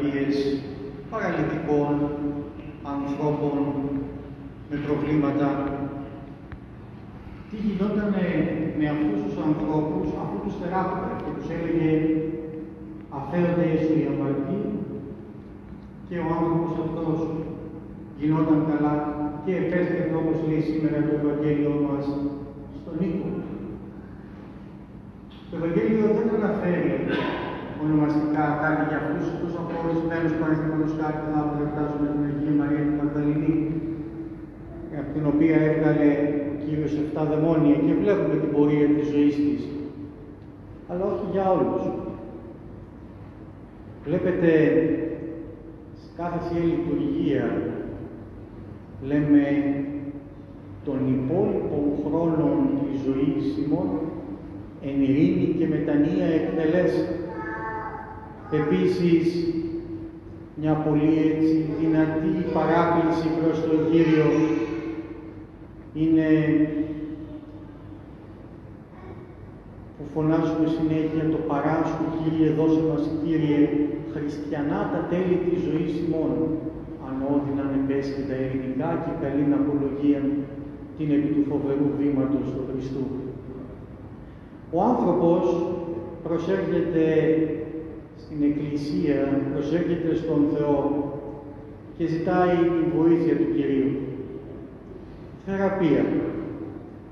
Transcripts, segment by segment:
Βίες παραλυτικών ανθρώπων με προβλήματα. Τι γινόταν με αυτούς τους ανθρώπους αφού τους θεράπευε και τους έλεγε αφαίρονται έσω οι αμαρτοί και ο άνθρωπος αυτός γινόταν καλά και επέστρεφε όπως λέει σήμερα το Ευαγγέλιο μας στον οίκο. Το Ευαγγέλιο δεν αναφέρει ονομαστικά κάτι για αυτούς τους απορρισμένους παραδείγματος χάρη που θα απολευτάσουμε την Αγία Μαρία του Μαγδαληνή, από την οποία έβγαλε ο Κύριος 7 δαιμόνια και βλέπουμε την πορεία της ζωής της. Αλλά όχι για όλους. Βλέπετε, σε κάθε Θεία Λειτουργία λέμε τον υπόλοιπο χρόνο της ζωής ημών εν ειρήνη και μετανία εκτελέσει. Επίσης, μια πολύ έτσι δυνατή παράκληση προς τον Κύριο είναι που φωνάζουμε συνέχεια το παράσχου Κύριε, δώσε μας Κύριε, χριστιανά τα τέλη της ζωής ημών, ανώδυνα νεμπές και τα ειρηνικά και καλή απολογία την επί του φοβερού βήματος του Χριστού. Ο άνθρωπος προσέρχεται στην Εκκλησία, προσέρχεται στον Θεό και ζητάει την βοήθεια του Κυρίου. Θεραπεία,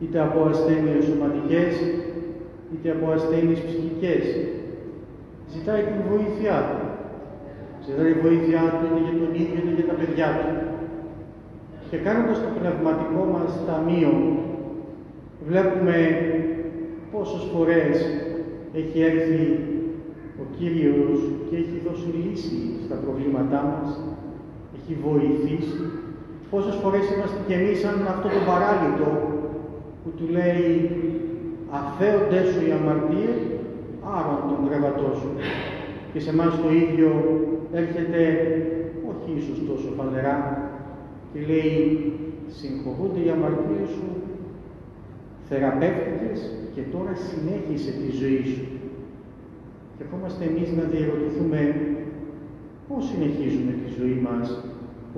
είτε από ασθένειες σωματικές, είτε από ασθένειες ψυχικές. Ζητάει την βοήθειά του. Ζητάει τη βοήθειά του είτε για τον ίδιο είτε για τα παιδιά του. Και κάνοντας το πνευματικό μας ταμείο, βλέπουμε πόσες φορές έχει έρθει ο Κύριος και έχει δώσει λύση στα προβλήματά μας, έχει βοηθήσει. Πόσες φορές είμαστε κι εμείς σαν αυτό το παράλυτο που του λέει «Αφαίοντες σου οι αμαρτίες, άρον τον κρεβατό σου». Και σε εμάς το ίδιο έρχεται, όχι ίσως τόσο φανερά, και λέει «Συγχωρούνται οι αμαρτίες σου, θεραπεύτηκες και τώρα συνέχισε τη ζωή σου». Και ερχόμαστε εμείς να διερωτηθούμε πώς συνεχίζουμε τη ζωή μας,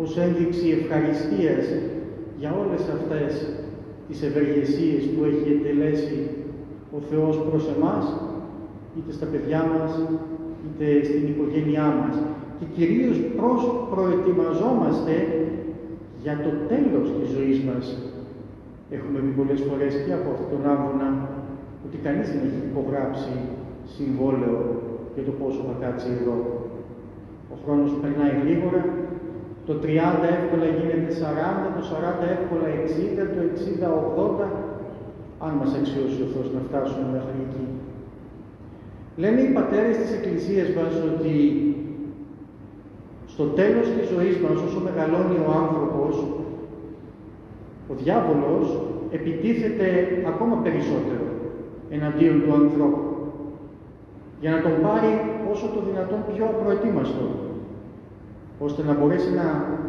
ως ένδειξη ευχαριστίας για όλες αυτές τις ευεργεσίες που έχει εντελέσει ο Θεός προς εμάς, είτε στα παιδιά μας, είτε στην οικογένειά μας. Και κυρίως προς προετοιμαζόμαστε για το τέλος της ζωής μας. Έχουμε πει πολλές φορές και από αυτόν τον άμβονα ότι κανείς δεν έχει υπογράψει συμβόλαιο για το πόσο θα κάτσει εδώ. Ο χρόνος περνάει γρήγορα, το 30 εύκολα γίνεται 40, το 40 εύκολα 60, το 60 80, αν μας αξιώσει ο Θεός να φτάσουμε μέχρι εκεί. Λένε οι πατέρες της Εκκλησίας μας ότι στο τέλος της ζωής μας, όσο μεγαλώνει ο άνθρωπος, ο διάβολος επιτίθεται ακόμα περισσότερο εναντίον του ανθρώπου για να τον πάρει όσο το δυνατόν πιο προετοίμαστο, ώστε να μπορέσει να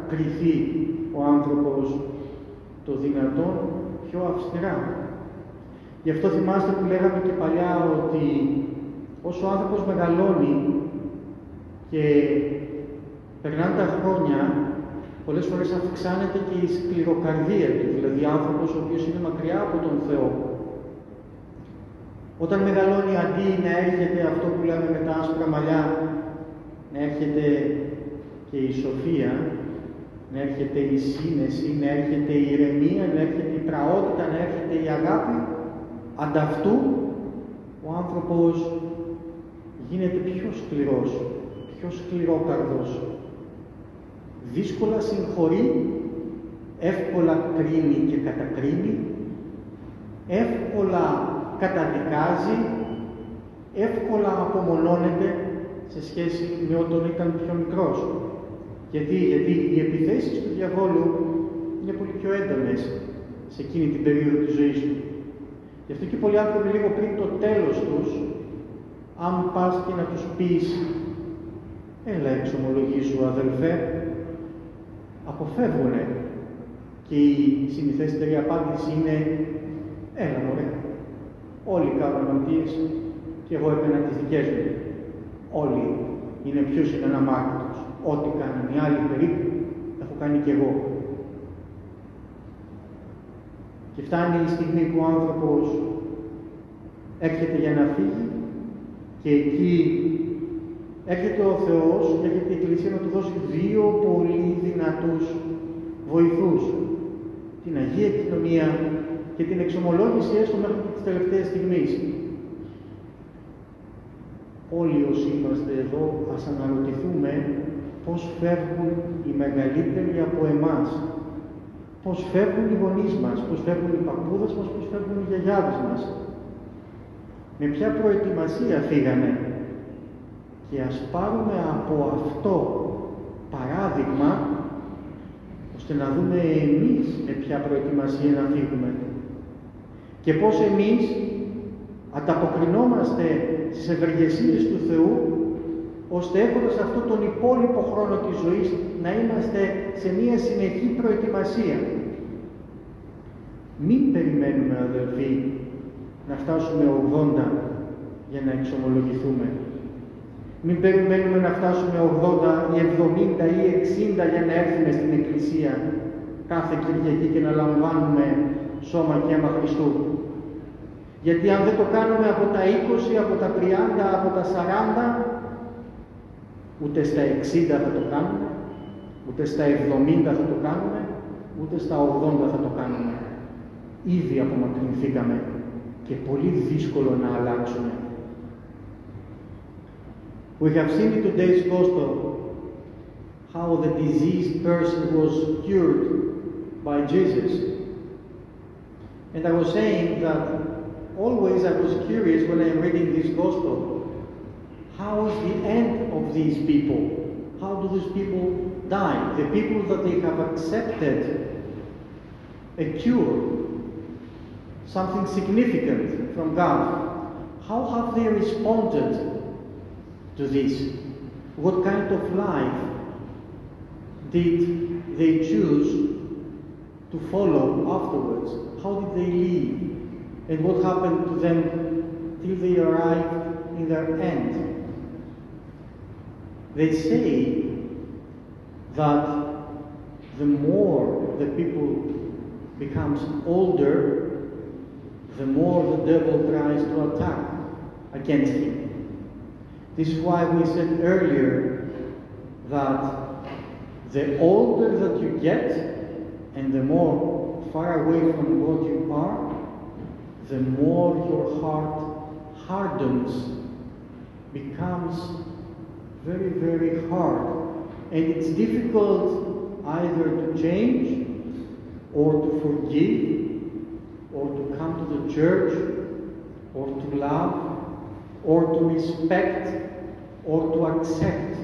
κρυθεί ο άνθρωπος το δυνατόν πιο αυστηρά. Γι' αυτό θυμάστε που λέγαμε και παλιά ότι όσο ο άνθρωπος μεγαλώνει και περνάνε τα χρόνια, πολλές φορές αυξάνεται και η σκληροκαρδία του, δηλαδή άνθρωπος ο οποίος είναι μακριά από τον Θεό, όταν μεγαλώνει αντί να έρχεται αυτό που λέμε με τα άσπρα μαλλιά, να έρχεται και η σοφία, να έρχεται η σύνεση, να έρχεται η ηρεμία, να έρχεται η πραότητα, να έρχεται η αγάπη, ανταυτού ο άνθρωπος γίνεται πιο σκληρός, πιο σκληρόκαρδος. Δύσκολα συγχωρεί, εύκολα κρίνει και κατακρίνει, εύκολα καταδικάζει, εύκολα απομονώνεται σε σχέση με όταν ήταν πιο μικρός. Γιατί, γιατί οι επιθέσεις του διαβόλου είναι πολύ πιο έντονες σε εκείνη την περίοδο της ζωής του. Γι' αυτό και πολλοί άνθρωποι λίγο πριν το τέλος τους, αν πας και να τους πεις «Έλα εξομολογήσου αδελφέ», αποφεύγουνε. Και η συνηθέστερη απάντηση είναι «Έλα μωρέ, Όλοι κάνουν αμαρτίες και εγώ έκανα τις δικές μου. Όλοι. είναι ποιος είναι αναμάρτητος. Ό,τι κάνουν οι άλλοι περίπου, έχω κάνει κι εγώ. Και φτάνει η στιγμή που ο άνθρωπος έρχεται για να φύγει και εκεί έρχεται ο Θεός, έρχεται η Εκκλησία να του δώσει δύο πολύ δυνατούς βοηθούς. Την Αγία Κοινωνία και την εξομολόγηση έστω μέχρι τις τελευταίες στιγμής. Όλοι όσοι είμαστε εδώ, ας αναρωτηθούμε πώς φεύγουν οι μεγαλύτεροι από εμάς. Πώς φεύγουν οι γονείς μας, πώς φεύγουν οι παππούδες μας, πώς φεύγουν οι γιαγιάδες μας. Με ποια προετοιμασία φύγανε. Και ας πάρουμε από αυτό παράδειγμα, ώστε να δούμε εμείς με ποια προετοιμασία να φύγουμε. Και πώς εμείς ανταποκρινόμαστε στις ευεργεσίες του Θεού, ώστε έχοντας αυτό τον υπόλοιπο χρόνο της ζωής να είμαστε σε μία συνεχή προετοιμασία. Μην περιμένουμε αδελφοί να φτάσουμε 80 για να εξομολογηθούμε. Μην περιμένουμε να φτάσουμε 80 ή 70 ή 60 για να έρθουμε στην Εκκλησία κάθε Κυριακή και να λαμβάνουμε σώμα και αίμα Χριστού. Γιατί αν δεν το κάνουμε από τα 20, από τα 30, από τα 40, ούτε στα 60 θα το κάνουμε, ούτε στα 70 θα το κάνουμε, ούτε στα 80 θα το κάνουμε. Ήδη απομακρυνθήκαμε και πολύ δύσκολο να αλλάξουμε. We have seen in today's gospel how the diseased person was cured by Jesus. And I was saying that always I was curious when I'm reading this gospel, how is the end of these people? How do these people die? The people that they have accepted a cure, something significant from God, how have they responded to this? What kind of life did they choose to follow afterwards? How did they leave? and what happened to them till they arrived in their end. They say that the more the people becomes older, the more the devil tries to attack against him. This is why we said earlier that the older that you get and the more far away from God you are, the more your heart hardens, becomes very, very hard. And it's difficult either to change or to forgive or to come to the church or to love or to respect or to accept.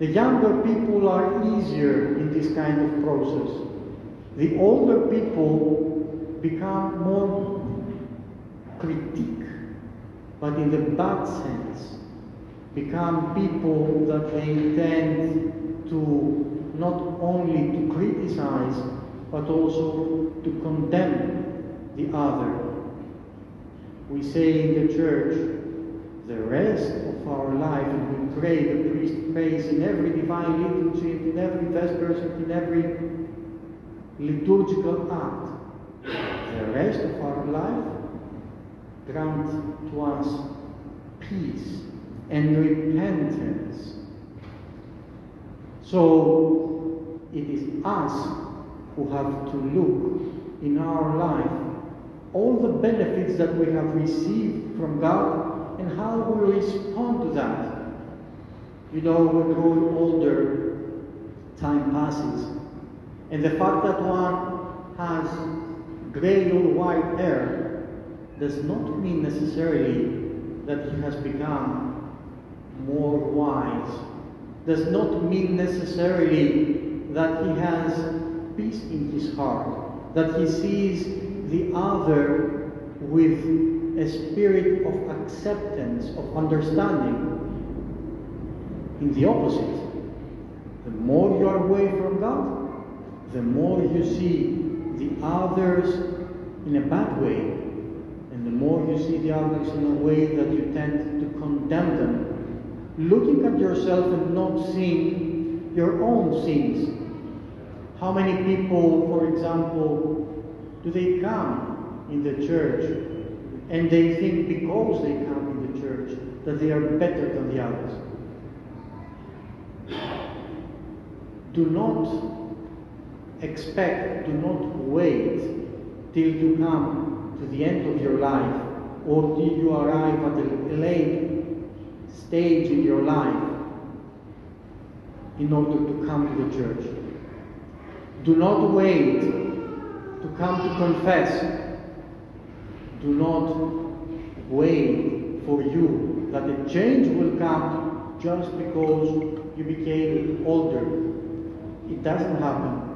The younger people are easier in this kind of process. The older people become more critique, but in the bad sense, become people that they tend to not only to criticize, but also to condemn the other. We say in the church, the rest of our life, and we pray, the priest prays in every divine liturgy, in every vespers, in every liturgical act the rest of our life, grant to us peace and repentance. So it is us who have to look in our life all the benefits that we have received from God and how we respond to that. You know, we grow older, time passes, and the fact that one has gray or white hair does not mean necessarily that he has become more wise, does not mean necessarily that he has peace in his heart, that he sees the other with a spirit of acceptance, of understanding. In the opposite, the more you are away from God, the more you see the others in a bad way, and the more you see the others in a way that you tend to condemn them, looking at yourself and not seeing your own sins. How many people, for example, do they come in the church and they think because they come in the church that they are better than the others? Do not expect, do not wait till you come to the end of your life or till you arrive at a late stage in your life in order to come to the church. Do not wait to come to confess. Do not wait for you that a change will come just because you became older. It doesn't happen.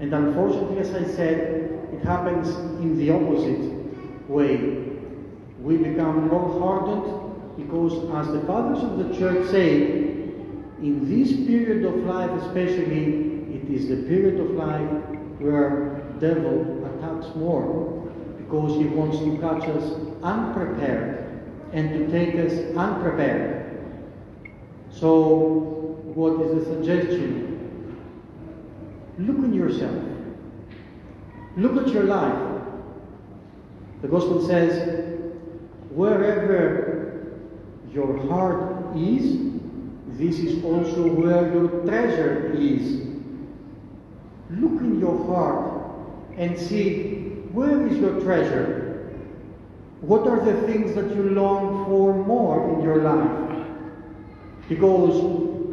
And unfortunately, as I said, it happens in the opposite way. We become more hardened because, as the fathers of the church say, in this period of life especially, it is the period of life where devil attacks more because he wants to catch us unprepared and to take us unprepared. So, what is the suggestion? Look in yourself. Look at your life. The Gospel says, wherever your heart is, this is also where your treasure is. Look in your heart and see where is your treasure? What are the things that you long for more in your life? Because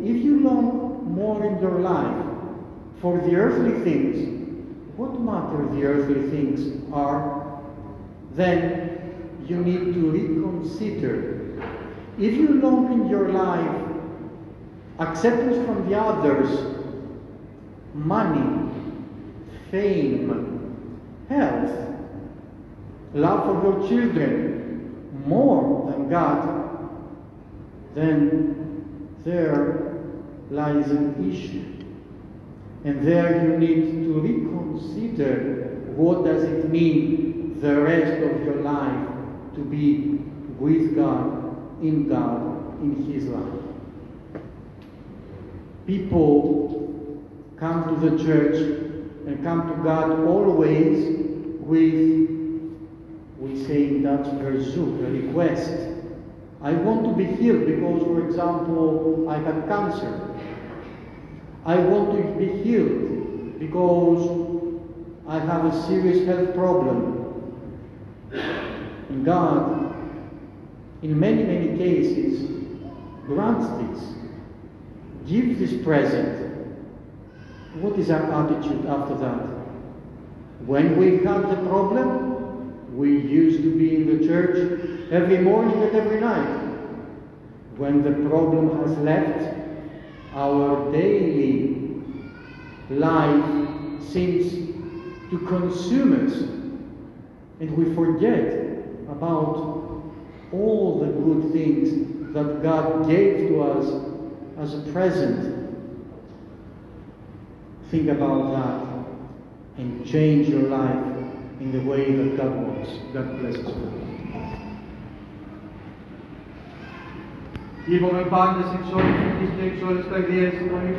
if you long more in your life for the earthly things, what matter the earthly things are, then you need to reconsider. If you long in your life acceptance from the others, money, fame, health, love for your children more than God, then there lies an issue. And there you need to reconsider what does it mean the rest of your life to be with God, in God, in His life. People come to the church and come to God always with, we say in Dutch, a request. I want to be healed because, for example, I have cancer. I want to be healed because I have a serious health problem. And God, in many, many cases, grants this, gives this present. What is our attitude after that? When we have the problem, we used to be in the church every morning and every night. When the problem has left, our daily life seems to consume us, and we forget about all the good things that God gave to us as a present. Think about that and change your life in the way that God wants. God bless us all. Είπαμε πάντα σε εξόλες τις και εξόλες τα ιδέες, είπαμε